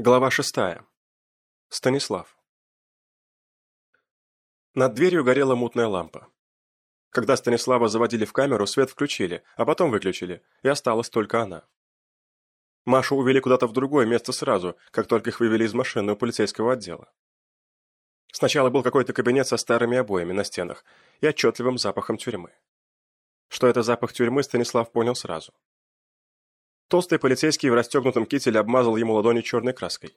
Глава шестая. Станислав. Над дверью горела мутная лампа. Когда Станислава заводили в камеру, свет включили, а потом выключили, и осталась только она. Машу увели куда-то в другое место сразу, как только их вывели из машины у полицейского отдела. Сначала был какой-то кабинет со старыми обоями на стенах и отчетливым запахом тюрьмы. Что это запах тюрьмы, Станислав понял сразу. Толстый полицейский в расстегнутом кителе обмазал ему ладони черной краской.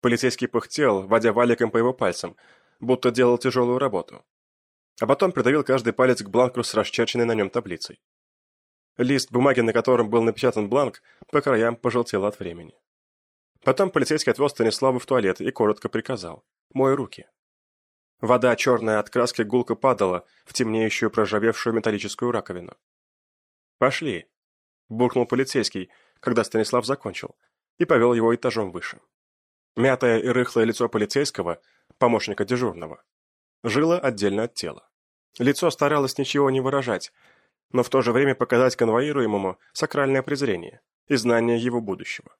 Полицейский пыхтел, водя валиком по его пальцам, будто делал тяжелую работу. А потом придавил каждый палец к бланку с расчерченной на нем таблицей. Лист бумаги, на котором был напечатан бланк, по краям пожелтел от времени. Потом полицейский отвел Станислава в туалет и коротко приказал «Мой руки». Вода, черная от краски, гулко падала в темнеющую проржавевшую металлическую раковину. «Пошли», буркнул полицейский, когда Станислав закончил, и повел его этажом выше. Мятое и рыхлое лицо полицейского, помощника дежурного, жило отдельно от тела. Лицо старалось ничего не выражать, но в то же время показать конвоируемому сакральное презрение и знание его будущего.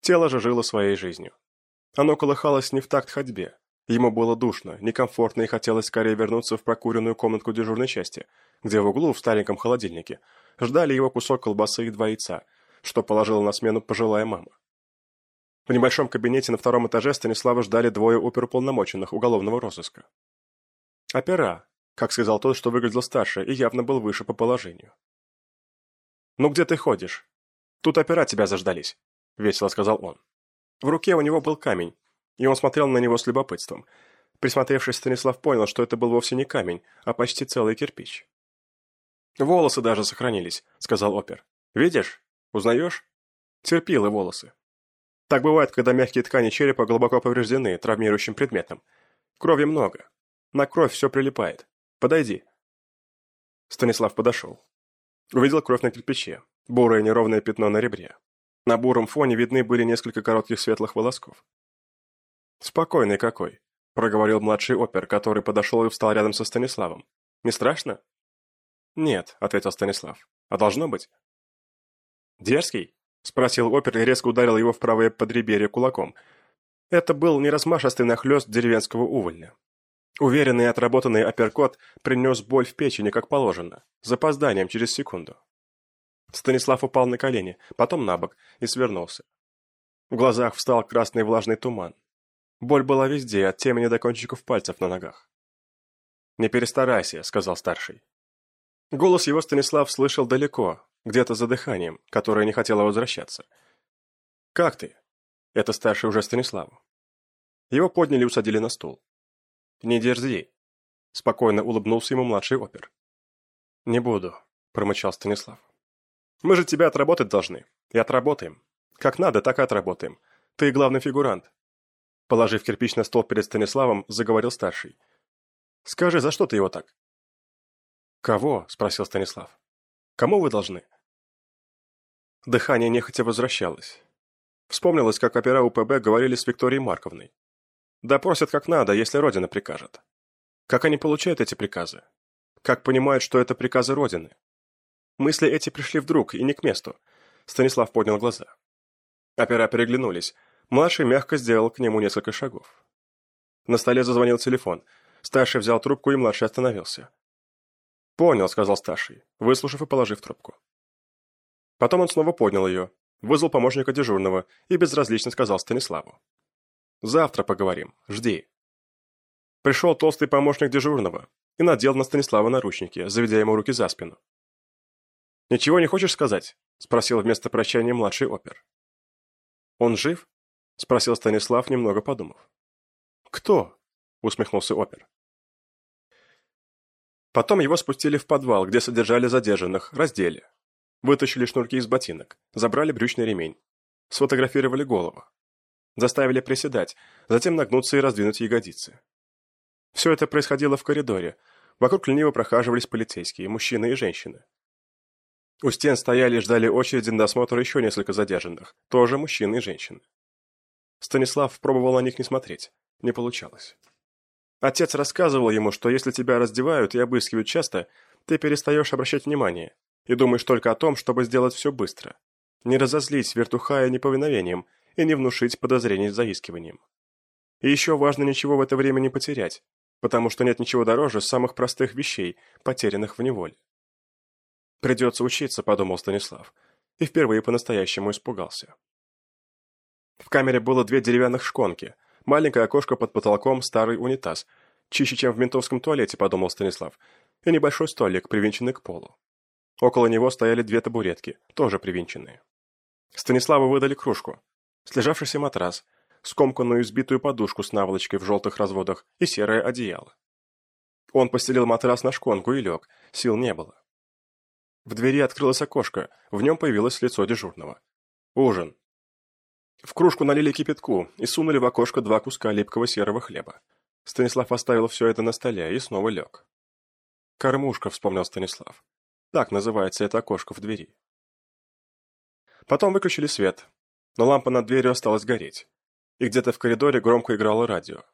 Тело же жило своей жизнью. Оно колыхалось не в такт ходьбе. Ему было душно, некомфортно и хотелось скорее вернуться в прокуренную комнатку дежурной части, где в углу в стареньком холодильнике ждали его кусок колбасы и два яйца, что положила на смену пожилая мама. В небольшом кабинете на втором этаже Станислава ждали двое оперуполномоченных уголовного розыска. Опера, как сказал тот, что выглядел старше и явно был выше по положению. «Ну где ты ходишь? Тут опера тебя заждались», — весело сказал он. В руке у него был камень, и он смотрел на него с любопытством. Присмотревшись, Станислав понял, что это был вовсе не камень, а почти целый кирпич. «Волосы даже сохранились», — сказал опер. «Видишь? Узнаешь? Терпилы волосы. Так бывает, когда мягкие ткани черепа глубоко повреждены травмирующим предметом. Крови много. На кровь все прилипает. Подойди». Станислав подошел. Увидел кровь на кирпиче, бурое неровное пятно на ребре. На буром фоне видны были несколько коротких светлых волосков. «Спокойный какой», — проговорил младший опер, который подошел и встал рядом со Станиславом. «Не страшно?» «Нет», — ответил Станислав. «А должно быть?» «Дерзкий?» — спросил опер и резко ударил его в правое подреберье кулаком. Это был не размашистый нахлёст деревенского увольня. Уверенный и отработанный апперкот принес боль в печени, как положено, с запозданием через секунду. Станислав упал на колени, потом на бок и свернулся. В глазах встал красный влажный туман. Боль была везде, от темени до кончиков пальцев на ногах. «Не перестарайся», — сказал старший. Голос его Станислав слышал далеко, где-то за дыханием, которое не хотело возвращаться. «Как ты?» Это старший уже Станиславу. Его подняли и усадили на стул. «Не дерзи», — спокойно улыбнулся ему младший опер. «Не буду», — промычал Станислав. «Мы же тебя отработать должны. И отработаем. Как надо, так и отработаем. Ты главный фигурант». Положив кирпич на стол перед Станиславом, заговорил старший. «Скажи, за что ты его так?» «Кого?» – спросил Станислав. «Кому вы должны?» Дыхание нехотя возвращалось. Вспомнилось, как опера УПБ говорили с Викторией Марковной. Допросят как надо, если Родина прикажет. Как они получают эти приказы? Как понимают, что это приказы Родины? Мысли эти пришли вдруг и не к месту. Станислав поднял глаза. Опера переглянулись. Младший мягко сделал к нему несколько шагов. На столе зазвонил телефон. Старший взял трубку, и младший остановился. «Понял», — сказал старший, выслушав и положив трубку. Потом он снова поднял ее, вызвал помощника дежурного и безразлично сказал Станиславу. «Завтра поговорим. Жди». Пришел толстый помощник дежурного и надел на Станислава наручники, заведя ему руки за спину. «Ничего не хочешь сказать?» — спросил вместо прощания младший опер. «Он жив?» — спросил Станислав, немного подумав. «Кто?» — усмехнулся опер. Потом его спустили в подвал, где содержали задержанных, раздели. Вытащили шнурки из ботинок, забрали брючный ремень. Сфотографировали голову. Заставили приседать, затем нагнуться и раздвинуть ягодицы. Все это происходило в коридоре. Вокруг лениво прохаживались полицейские, мужчины и женщины. У стен стояли и ждали очереди на досмотр еще несколько задержанных, тоже мужчины и женщины. Станислав пробовал на них не смотреть. Не получалось. Отец рассказывал ему, что если тебя раздевают и обыскивают часто, ты перестаешь обращать внимание и думаешь только о том, чтобы сделать все быстро. Не разозлить вертухая неповиновением и не внушить подозрений заискиванием. И еще важно ничего в это время не потерять, потому что нет ничего дороже самых простых вещей, потерянных в неволе. «Придется учиться», — подумал Станислав, и впервые по-настоящему испугался. В камере было две деревянных шконки, маленькое окошко под потолком, старый унитаз, чище, чем в ментовском туалете, подумал Станислав, и небольшой столик, привинченный к полу. Около него стояли две табуретки, тоже привинченные. Станиславу выдали кружку, слежавшийся матрас, скомканную избитую подушку с наволочкой в желтых разводах и серое одеяло. Он постелил матрас на шконку и лег, сил не было. В двери открылось окошко, в нем появилось лицо дежурного. Ужин. В кружку налили кипятку и сунули в окошко два куска липкого серого хлеба. Станислав оставил все это на столе и снова лег. «Кормушка», — вспомнил Станислав. Так называется это окошко в двери. Потом выключили свет, но лампа над дверью осталась гореть и где-то в коридоре громко играло радио.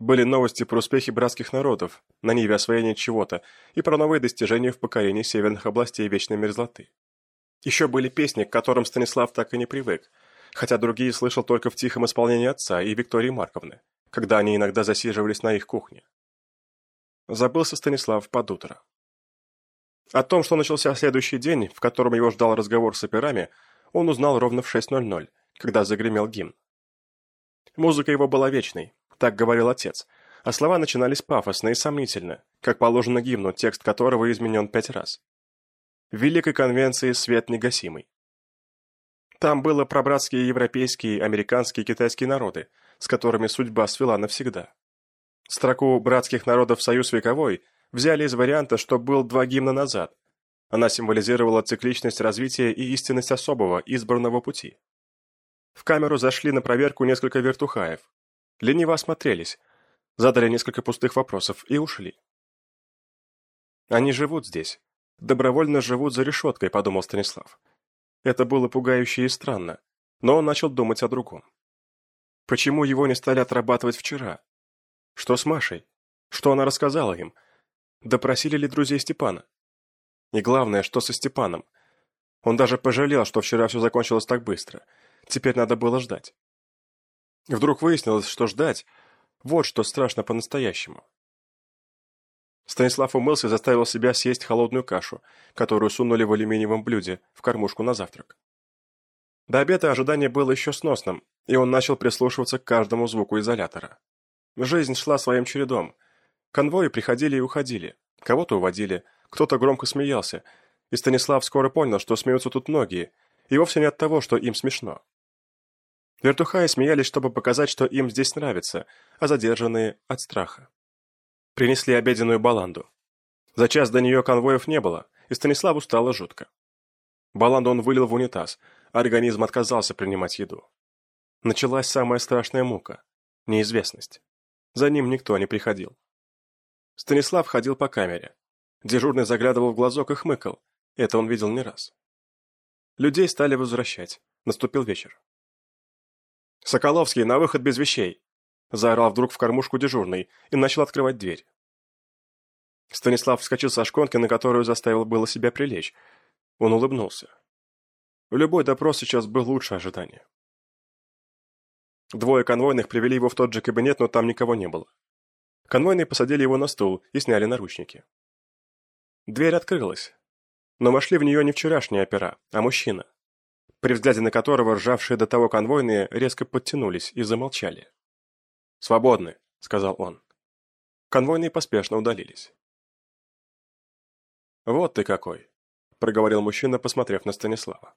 Были новости про успехи братских народов на ниве освоения чего-то и про новые достижения в покорении северных областей вечной мерзлоты. Еще были песни, к которым Станислав так и не привык, хотя другие слышал только в тихом исполнении отца и Виктории Марковны, когда они иногда засиживались на их кухне. Забылся Станислав под утро. О том, что начался следующий день, в котором его ждал разговор с операми, он узнал ровно в 6.00, когда загремел гимн. Музыка его была вечной, так говорил отец, а слова начинались пафосно и сомнительно, как положено гимну, текст которого изменен пять раз. Великой Конвенции свет негасимый. Там было про братские европейские, американские и китайские народы, с которыми судьба свела навсегда. Строку «Братских народов Союз вековой» взяли из варианта, что был два гимна назад. Она символизировала цикличность развития и истинность особого, избранного пути. В камеру зашли на проверку несколько вертухаев. Лениво осмотрелись, задали несколько пустых вопросов и ушли. Они живут здесь. Добровольно живут за решеткой, подумал Станислав. Это было пугающе и странно, но он начал думать о другом. Почему его не стали отрабатывать вчера? Что с Машей? Что она рассказала им? Допросили ли друзей Степана? И главное, что со Степаном? Он даже пожалел, что вчера все закончилось так быстро – Теперь надо было ждать. Вдруг выяснилось, что ждать – вот что страшно по-настоящему. Станислав умылся и заставил себя съесть холодную кашу, которую сунули в алюминиевом блюде в кормушку на завтрак. До обеда ожидание было еще сносным, и он начал прислушиваться к каждому звуку изолятора. Жизнь шла своим чередом. Конвои приходили и уходили, кого-то уводили, кто-то громко смеялся, и Станислав скоро понял, что смеются тут многие, и вовсе не от того, что им смешно. Вертухаи смеялись, чтобы показать, что им здесь нравится, а задержанные – от страха. Принесли обеденную баланду. За час до нее конвоев не было, и Станиславу стало жутко. Баланду он вылил в унитаз, а организм отказался принимать еду. Началась самая страшная мука – неизвестность. За ним никто не приходил. Станислав ходил по камере. Дежурный заглядывал в глазок и хмыкал. Это он видел не раз. Людей стали возвращать. Наступил вечер. «Соколовский, на выход без вещей!» Заорал вдруг в кормушку дежурный и начал открывать дверь. Станислав вскочил со шконки, на которую заставил было себя прилечь. Он улыбнулся. Любой допрос сейчас был лучше ожидания. Двое конвойных привели его в тот же кабинет, но там никого не было. Конвойные посадили его на стул и сняли наручники. Дверь открылась, но вошли в нее не вчерашние опера, а мужчина при взгляде на которого ржавшие до того конвойные резко подтянулись и замолчали. «Свободны», — сказал он. Конвойные поспешно удалились. «Вот ты какой», — проговорил мужчина, посмотрев на Станислава.